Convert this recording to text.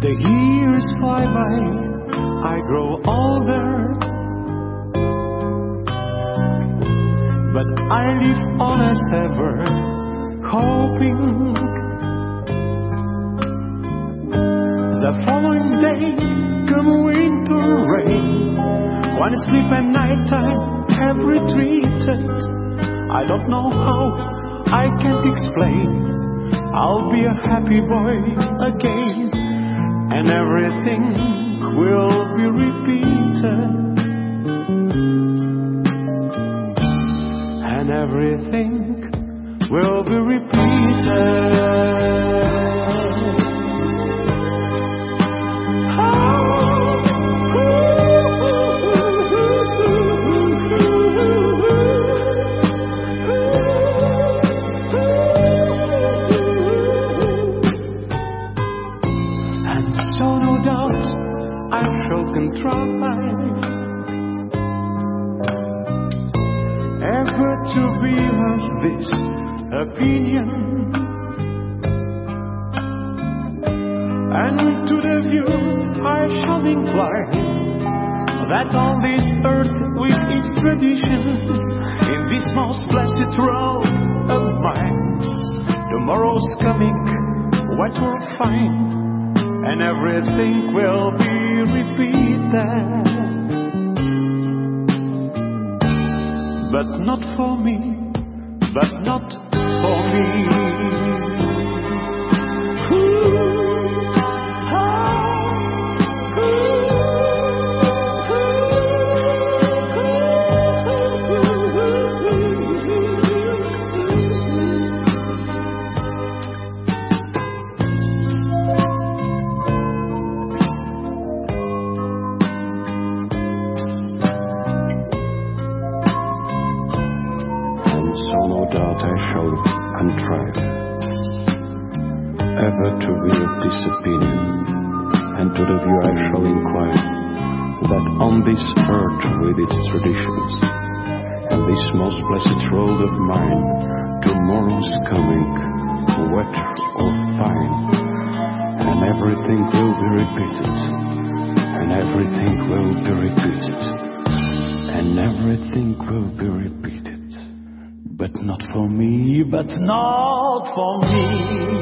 The years fly by, I grow older. But I live on as ever, hoping the following day come winter rain. One sleep and nighttime have retreated. I don't know how, I can't explain. I'll be a happy boy again, and everything will be repeated. And everything will be repeated. Ever to be of this opinion and to the view I shall incline that on this earth with its traditions in this most blessed road of mine tomorrow's coming what we'll find and everything will be repeated. But not for me, but not for me. Ever to this opinion, and to the view I shall inquire, that on this earth with its traditions and this most blessed road of mine, tomorrow's coming, wet or fine, and everything will be repeated, and everything will be repeated, and everything will be repeated but not for me, but not for me.